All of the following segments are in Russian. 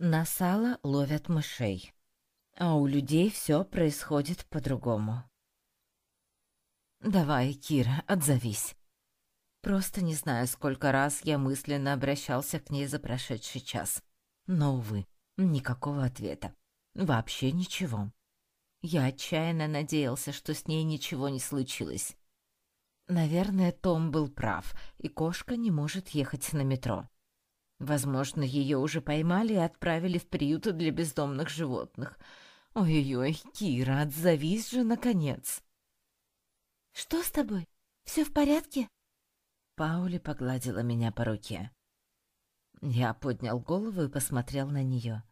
На сало ловят мышей, а у людей все происходит по-другому. Давай, Кира, отзовись. Просто не знаю, сколько раз я мысленно обращался к ней за прошедший час. Но, увы, никакого ответа. Вообще ничего. Я отчаянно надеялся, что с ней ничего не случилось. Наверное, Том был прав, и кошка не может ехать на метро. Возможно, ее уже поймали и отправили в приют для бездомных животных. Ой-ой-ой, Кира, отзовись же, наконец. «Что с тобой? Все в порядке?» Паули погладила меня по руке. Я поднял голову и посмотрел на нее.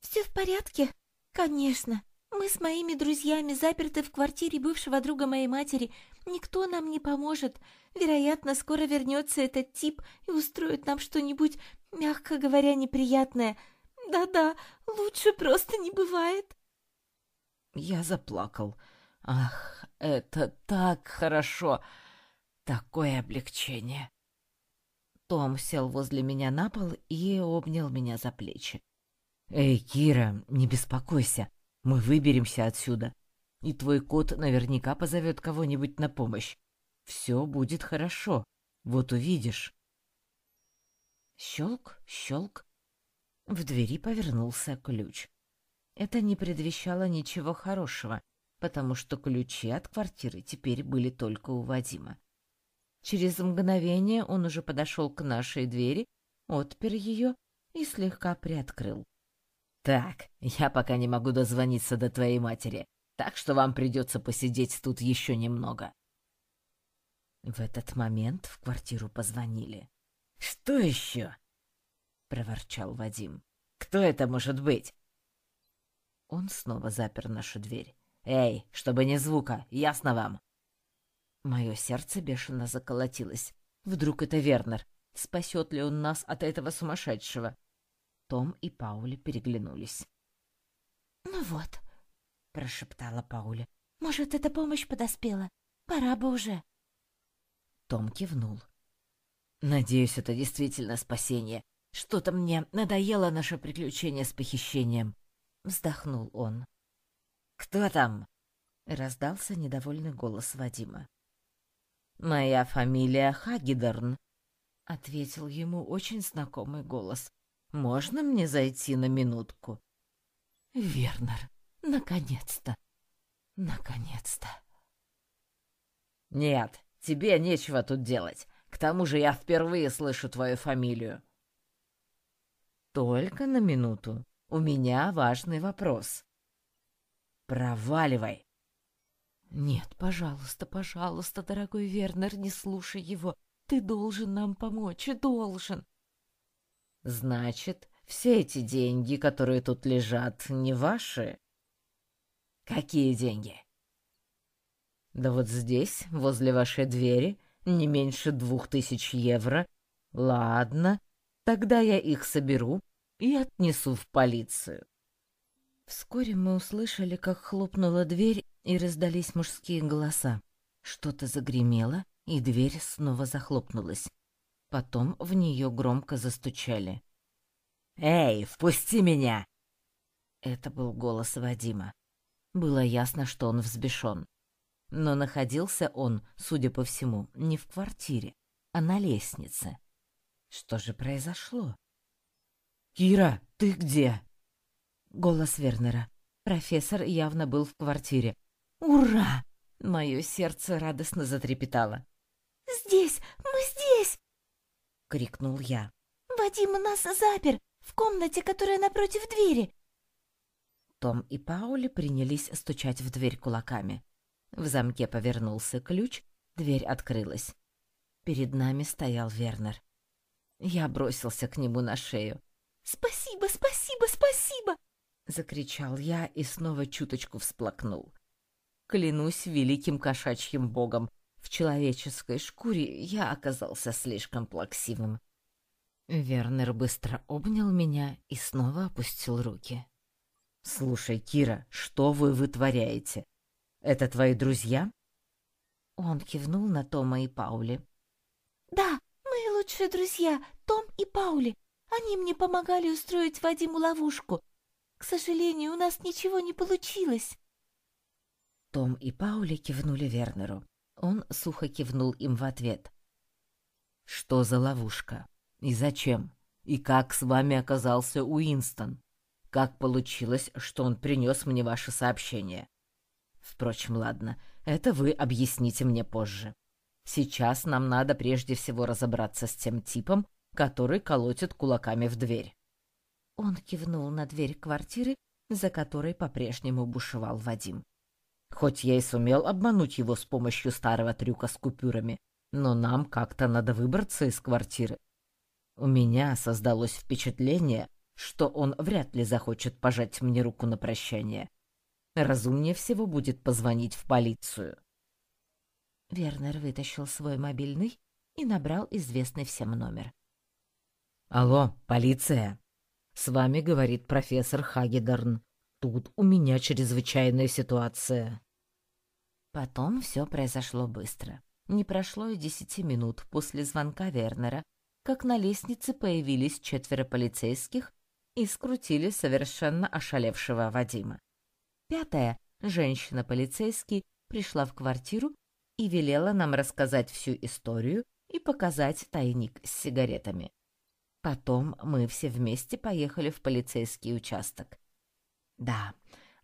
«Все в порядке? Конечно. Мы с моими друзьями заперты в квартире бывшего друга моей матери. Никто нам не поможет. Вероятно, скоро вернется этот тип и устроит нам что-нибудь, мягко говоря, неприятное. Да-да, лучше просто не бывает. Я заплакал. Ах, это так хорошо. Такое облегчение. Том сел возле меня на пол и обнял меня за плечи. «Эй, Кира, не беспокойся. Мы выберемся отсюда, и твой кот наверняка позовет кого-нибудь на помощь. Все будет хорошо, вот увидишь. Щелк, щелк. В двери повернулся ключ. Это не предвещало ничего хорошего, потому что ключи от квартиры теперь были только у Вадима. Через мгновение он уже подошел к нашей двери, отпер ее и слегка приоткрыл. «Так, я пока не могу дозвониться до твоей матери, так что вам придется посидеть тут еще немного». В этот момент в квартиру позвонили. «Что еще?» — проворчал Вадим. «Кто это может быть?» Он снова запер нашу дверь. «Эй, чтобы ни звука, ясно вам?» Мое сердце бешено заколотилось. Вдруг это Вернер? Спасет ли он нас от этого сумасшедшего? Том и Паули переглянулись. «Ну вот», — прошептала Пауля, — «может, эта помощь подоспела? Пора бы уже». Том кивнул. «Надеюсь, это действительно спасение. Что-то мне надоело наше приключение с похищением», — вздохнул он. «Кто там?» — раздался недовольный голос Вадима. «Моя фамилия Хагидерн», — ответил ему очень знакомый голос. Можно мне зайти на минутку? Вернер, наконец-то. Наконец-то. Нет, тебе нечего тут делать. К тому же я впервые слышу твою фамилию. Только на минуту. У меня важный вопрос. Проваливай. Нет, пожалуйста, пожалуйста, дорогой Вернер, не слушай его. Ты должен нам помочь, должен. Значит, все эти деньги, которые тут лежат, не ваши? Какие деньги? Да вот здесь, возле вашей двери, не меньше двух тысяч евро. Ладно, тогда я их соберу и отнесу в полицию. Вскоре мы услышали, как хлопнула дверь, и раздались мужские голоса. Что-то загремело, и дверь снова захлопнулась. Потом в нее громко застучали. «Эй, впусти меня!» Это был голос Вадима. Было ясно, что он взбешен. Но находился он, судя по всему, не в квартире, а на лестнице. Что же произошло? «Кира, ты где?» Голос Вернера. Профессор явно был в квартире. «Ура!» Мое сердце радостно затрепетало. «Здесь! Мы здесь!» — крикнул я. «Вадим нас запер в комнате, которая напротив двери!» Том и Паули принялись стучать в дверь кулаками. В замке повернулся ключ, дверь открылась. Перед нами стоял Вернер. Я бросился к нему на шею. «Спасибо, спасибо, спасибо!» — закричал я и снова чуточку всплакнул. Клянусь великим кошачьим богом, в человеческой шкуре я оказался слишком плаксивым. Вернер быстро обнял меня и снова опустил руки. «Слушай, Кира, что вы вытворяете? Это твои друзья?» Он кивнул на Тома и Паули. «Да, мы лучшие друзья, Том и Паули. Они мне помогали устроить Вадиму ловушку. К сожалению, у нас ничего не получилось. Том и Паули кивнули Вернеру. Он сухо кивнул им в ответ. «Что за ловушка? И зачем? И как с вами оказался Уинстон? Как получилось, что он принес мне ваше сообщение? Впрочем, ладно, это вы объясните мне позже. Сейчас нам надо прежде всего разобраться с тем типом, который колотит кулаками в дверь». Он кивнул на дверь квартиры, за которой по-прежнему бушевал Вадим. Хоть я и сумел обмануть его с помощью старого трюка с купюрами, но нам как-то надо выбраться из квартиры. У меня создалось впечатление, что он вряд ли захочет пожать мне руку на прощание. Разумнее всего будет позвонить в полицию. Вернер вытащил свой мобильный и набрал известный всем номер. «Алло, полиция! С вами говорит профессор Хагедерн. Тут у меня чрезвычайная ситуация». Потом все произошло быстро. Не прошло и десяти минут после звонка Вернера, как на лестнице появились четверо полицейских и скрутили совершенно ошалевшего Вадима. Пятая, женщина-полицейский, пришла в квартиру и велела нам рассказать всю историю и показать тайник с сигаретами. Потом мы все вместе поехали в полицейский участок. Да,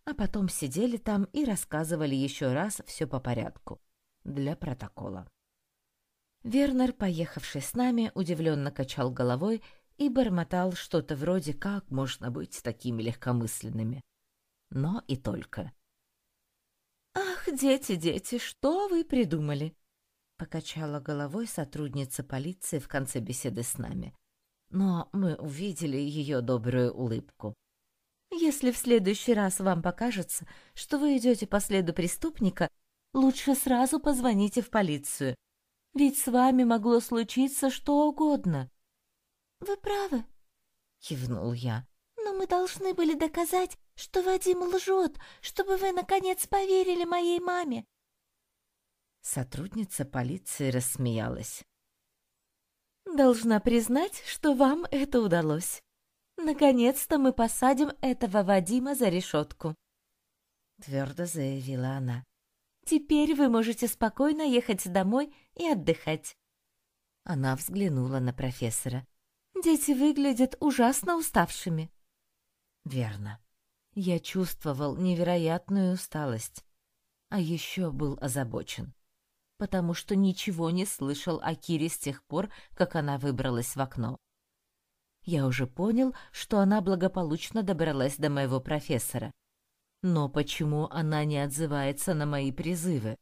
а потом сидели там и рассказывали еще раз все по порядку, для протокола. Вернер, поехавший с нами, удивленно качал головой и бормотал что-то вроде «как можно быть такими легкомысленными?». Но и только. «Ах, дети, дети, что вы придумали?» Покачала головой сотрудница полиции в конце беседы с нами. Но мы увидели ее добрую улыбку. Если в следующий раз вам покажется, что вы идете по следу преступника, лучше сразу позвоните в полицию. Ведь с вами могло случиться что угодно. Вы правы, кивнул я. Но мы должны были доказать, что Вадим лжет, чтобы вы наконец поверили моей маме. Сотрудница полиции рассмеялась. Должна признать, что вам это удалось. Наконец-то мы посадим этого Вадима за решетку. Твердо заявила она. Теперь вы можете спокойно ехать домой и отдыхать. Она взглянула на профессора. Дети выглядят ужасно уставшими. Верно. Я чувствовал невероятную усталость, а еще был озабочен, потому что ничего не слышал о Кире с тех пор, как она выбралась в окно. Я уже понял, что она благополучно добралась до моего профессора. Но почему она не отзывается на мои призывы?